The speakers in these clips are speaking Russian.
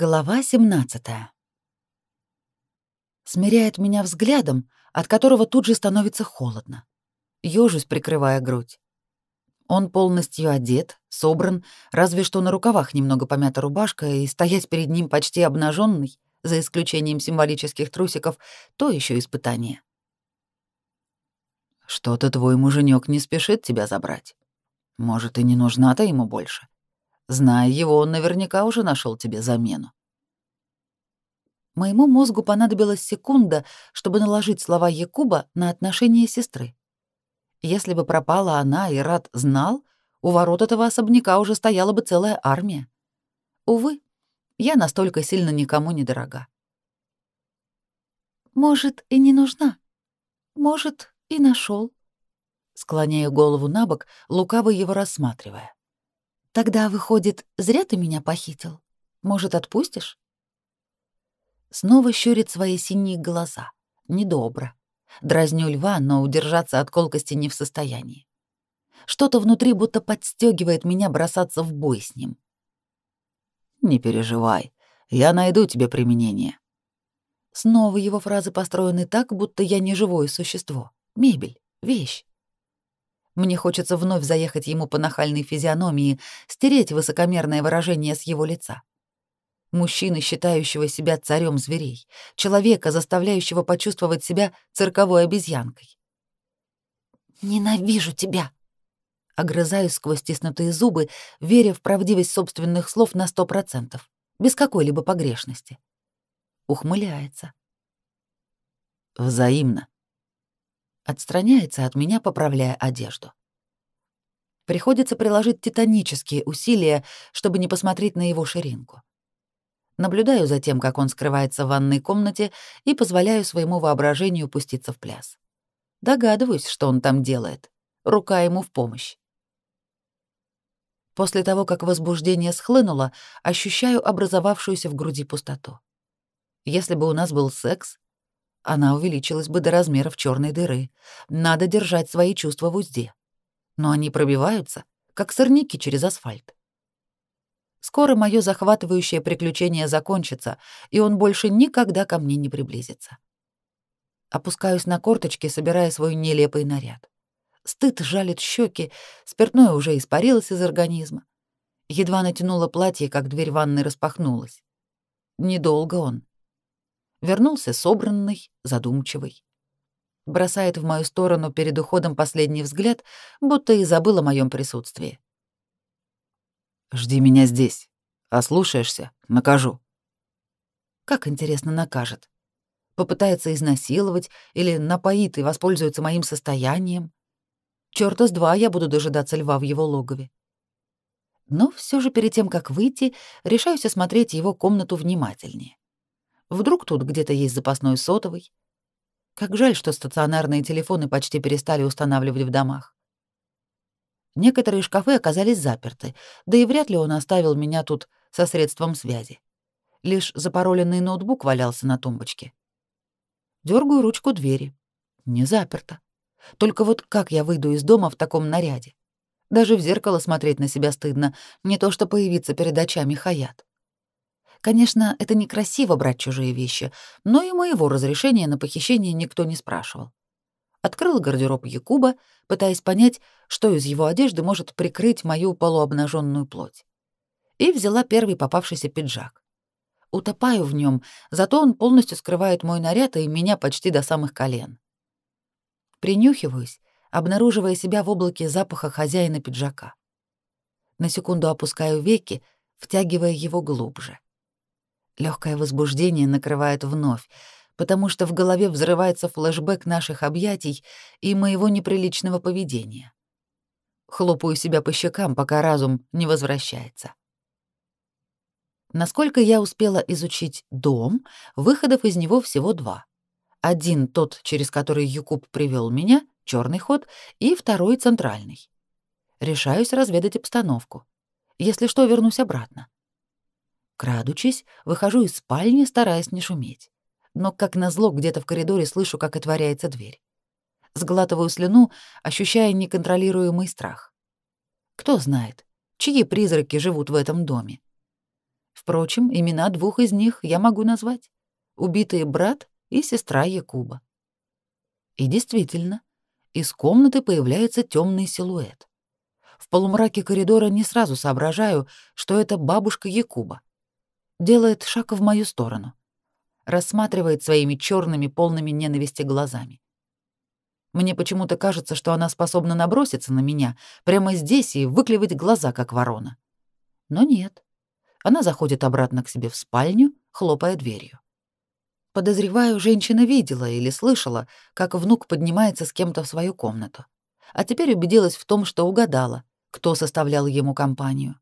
Глава 17. Смиряет меня взглядом, от которого тут же становится холодно. Ёжусь, прикрывая грудь. Он полностью одет, собран, разве что на рукавах немного помята рубашка, и стоять перед ним почти обнаженный, за исключением символических трусиков, то еще испытание. «Что-то твой муженек не спешит тебя забрать. Может, и не нужна-то ему больше», Зная его, он наверняка уже нашел тебе замену. Моему мозгу понадобилась секунда, чтобы наложить слова Якуба на отношение сестры. Если бы пропала она и Рад знал, у ворот этого особняка уже стояла бы целая армия. Увы, я настолько сильно никому не дорога. Может, и не нужна. Может, и нашел. Склоняя голову на бок, лукаво его рассматривая. Тогда, выходит, зря ты меня похитил. Может, отпустишь? Снова щурит свои синие глаза. Недобро. Дразню льва, но удержаться от колкости не в состоянии. Что-то внутри будто подстегивает меня бросаться в бой с ним. «Не переживай, я найду тебе применение». Снова его фразы построены так, будто я не живое существо, мебель, вещь. Мне хочется вновь заехать ему по нахальной физиономии, стереть высокомерное выражение с его лица. Мужчины, считающего себя царем зверей, человека, заставляющего почувствовать себя цирковой обезьянкой. «Ненавижу тебя!» Огрызаюсь сквозь стиснутые зубы, веря в правдивость собственных слов на сто процентов, без какой-либо погрешности. Ухмыляется. «Взаимно», отстраняется от меня, поправляя одежду. Приходится приложить титанические усилия, чтобы не посмотреть на его ширинку. Наблюдаю за тем, как он скрывается в ванной комнате и позволяю своему воображению пуститься в пляс. Догадываюсь, что он там делает. Рука ему в помощь. После того, как возбуждение схлынуло, ощущаю образовавшуюся в груди пустоту. Если бы у нас был секс, она увеличилась бы до размеров черной дыры. Надо держать свои чувства в узде. Но они пробиваются, как сорняки через асфальт. Скоро мое захватывающее приключение закончится, и он больше никогда ко мне не приблизится. Опускаюсь на корточки, собирая свой нелепый наряд. Стыд жалит щеки, спиртное уже испарилось из организма. Едва натянула платье, как дверь ванной распахнулась. Недолго он вернулся собранный, задумчивый. Бросает в мою сторону перед уходом последний взгляд, будто и забыл о моем присутствии. «Жди меня здесь. Ослушаешься — накажу». Как интересно накажет. Попытается изнасиловать или напоит и воспользуется моим состоянием. Чёрта с два я буду дожидаться льва в его логове. Но все же перед тем, как выйти, решаюсь осмотреть его комнату внимательнее. Вдруг тут где-то есть запасной сотовый? Как жаль, что стационарные телефоны почти перестали устанавливать в домах. Некоторые шкафы оказались заперты, да и вряд ли он оставил меня тут со средством связи. Лишь запороленный ноутбук валялся на тумбочке. Дергаю ручку двери. Не заперто. Только вот как я выйду из дома в таком наряде? Даже в зеркало смотреть на себя стыдно, не то что появиться перед очами Хаят. Конечно, это некрасиво брать чужие вещи, но и моего разрешения на похищение никто не спрашивал. Открыл гардероб Якуба, пытаясь понять, что из его одежды может прикрыть мою полуобнаженную плоть. И взяла первый попавшийся пиджак. Утопаю в нем, зато он полностью скрывает мой наряд и меня почти до самых колен. Принюхиваюсь, обнаруживая себя в облаке запаха хозяина пиджака. На секунду опускаю веки, втягивая его глубже. Легкое возбуждение накрывает вновь, потому что в голове взрывается флэшбэк наших объятий и моего неприличного поведения. Хлопаю себя по щекам, пока разум не возвращается. Насколько я успела изучить дом, выходов из него всего два. Один тот, через который Юкуб привел меня, черный ход, и второй центральный. Решаюсь разведать обстановку. Если что, вернусь обратно. Крадучись, выхожу из спальни, стараясь не шуметь. Но, как назло, где-то в коридоре слышу, как отворяется дверь. Сглатываю слюну, ощущая неконтролируемый страх. Кто знает, чьи призраки живут в этом доме? Впрочем, имена двух из них я могу назвать. Убитые брат и сестра Якуба. И действительно, из комнаты появляется темный силуэт. В полумраке коридора не сразу соображаю, что это бабушка Якуба делает шаг в мою сторону, рассматривает своими черными, полными ненависти глазами. Мне почему-то кажется, что она способна наброситься на меня прямо здесь и выклевать глаза, как ворона. Но нет. Она заходит обратно к себе в спальню, хлопая дверью. Подозреваю, женщина видела или слышала, как внук поднимается с кем-то в свою комнату. А теперь убедилась в том, что угадала, кто составлял ему компанию.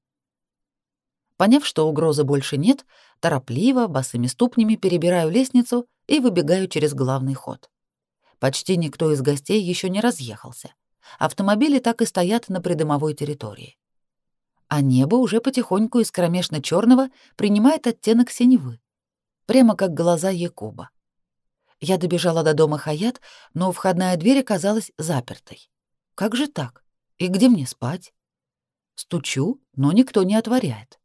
Поняв, что угрозы больше нет, торопливо, босыми ступнями перебираю лестницу и выбегаю через главный ход. Почти никто из гостей еще не разъехался. Автомобили так и стоят на придомовой территории. А небо уже потихоньку из кромешно-черного принимает оттенок синевы, прямо как глаза Якуба. Я добежала до дома Хаят, но входная дверь оказалась запертой. Как же так? И где мне спать? Стучу, но никто не отворяет.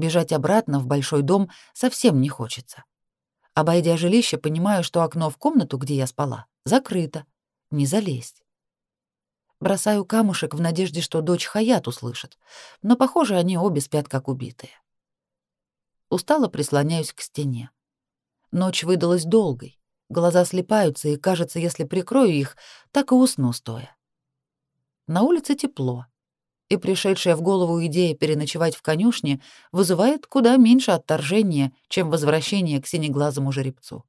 Бежать обратно в большой дом совсем не хочется. Обойдя жилище, понимаю, что окно в комнату, где я спала, закрыто. Не залезть. Бросаю камушек в надежде, что дочь Хаят услышит, но, похоже, они обе спят как убитые. Устало прислоняюсь к стене. Ночь выдалась долгой. Глаза слепаются, и кажется, если прикрою их, так и усну стоя. На улице тепло и пришедшая в голову идея переночевать в конюшне вызывает куда меньше отторжения, чем возвращение к синеглазому жеребцу.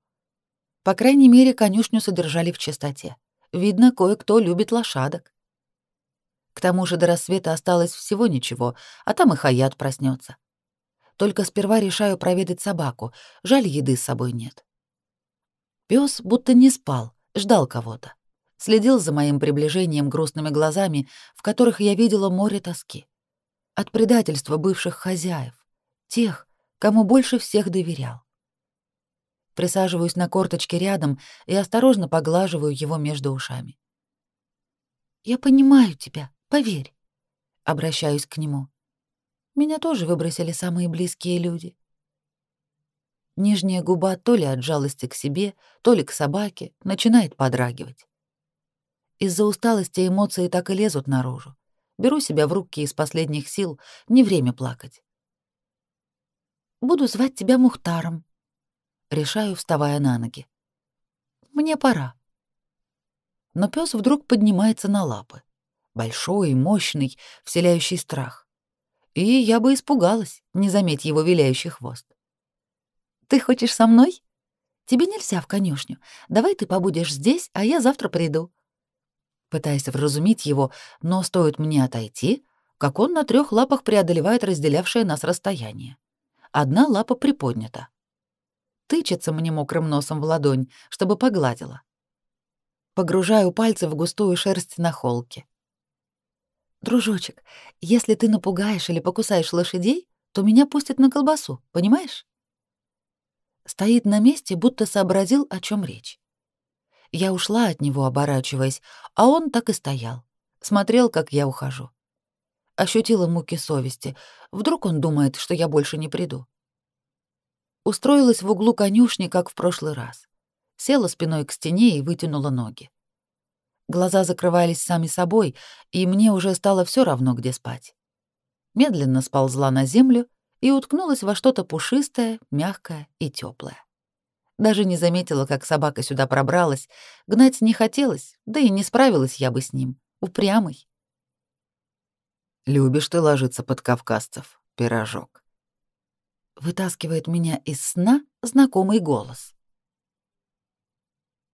По крайней мере, конюшню содержали в чистоте. Видно, кое-кто любит лошадок. К тому же до рассвета осталось всего ничего, а там и Хаят проснется. Только сперва решаю проведать собаку, жаль, еды с собой нет. Пёс будто не спал, ждал кого-то следил за моим приближением грустными глазами, в которых я видела море тоски. От предательства бывших хозяев, тех, кому больше всех доверял. Присаживаюсь на корточке рядом и осторожно поглаживаю его между ушами. «Я понимаю тебя, поверь», — обращаюсь к нему. «Меня тоже выбросили самые близкие люди». Нижняя губа то ли от жалости к себе, то ли к собаке начинает подрагивать. Из-за усталости эмоции так и лезут наружу. Беру себя в руки из последних сил, не время плакать. «Буду звать тебя Мухтаром», — решаю, вставая на ноги. «Мне пора». Но пес вдруг поднимается на лапы. Большой, и мощный, вселяющий страх. И я бы испугалась, не заметь его виляющий хвост. «Ты хочешь со мной? Тебе нельзя в конюшню. Давай ты побудешь здесь, а я завтра приду», пытаясь вразумить его, но стоит мне отойти, как он на трех лапах преодолевает разделявшее нас расстояние. Одна лапа приподнята. Тычется мне мокрым носом в ладонь, чтобы погладила. Погружаю пальцы в густую шерсть на холке. «Дружочек, если ты напугаешь или покусаешь лошадей, то меня пустят на колбасу, понимаешь?» Стоит на месте, будто сообразил, о чем речь. Я ушла от него, оборачиваясь, а он так и стоял. Смотрел, как я ухожу. Ощутила муки совести. Вдруг он думает, что я больше не приду. Устроилась в углу конюшни, как в прошлый раз. Села спиной к стене и вытянула ноги. Глаза закрывались сами собой, и мне уже стало все равно, где спать. Медленно сползла на землю и уткнулась во что-то пушистое, мягкое и теплое. Даже не заметила, как собака сюда пробралась. Гнать не хотелось, да и не справилась я бы с ним. Упрямый. «Любишь ты ложиться под кавказцев, пирожок?» Вытаскивает меня из сна знакомый голос.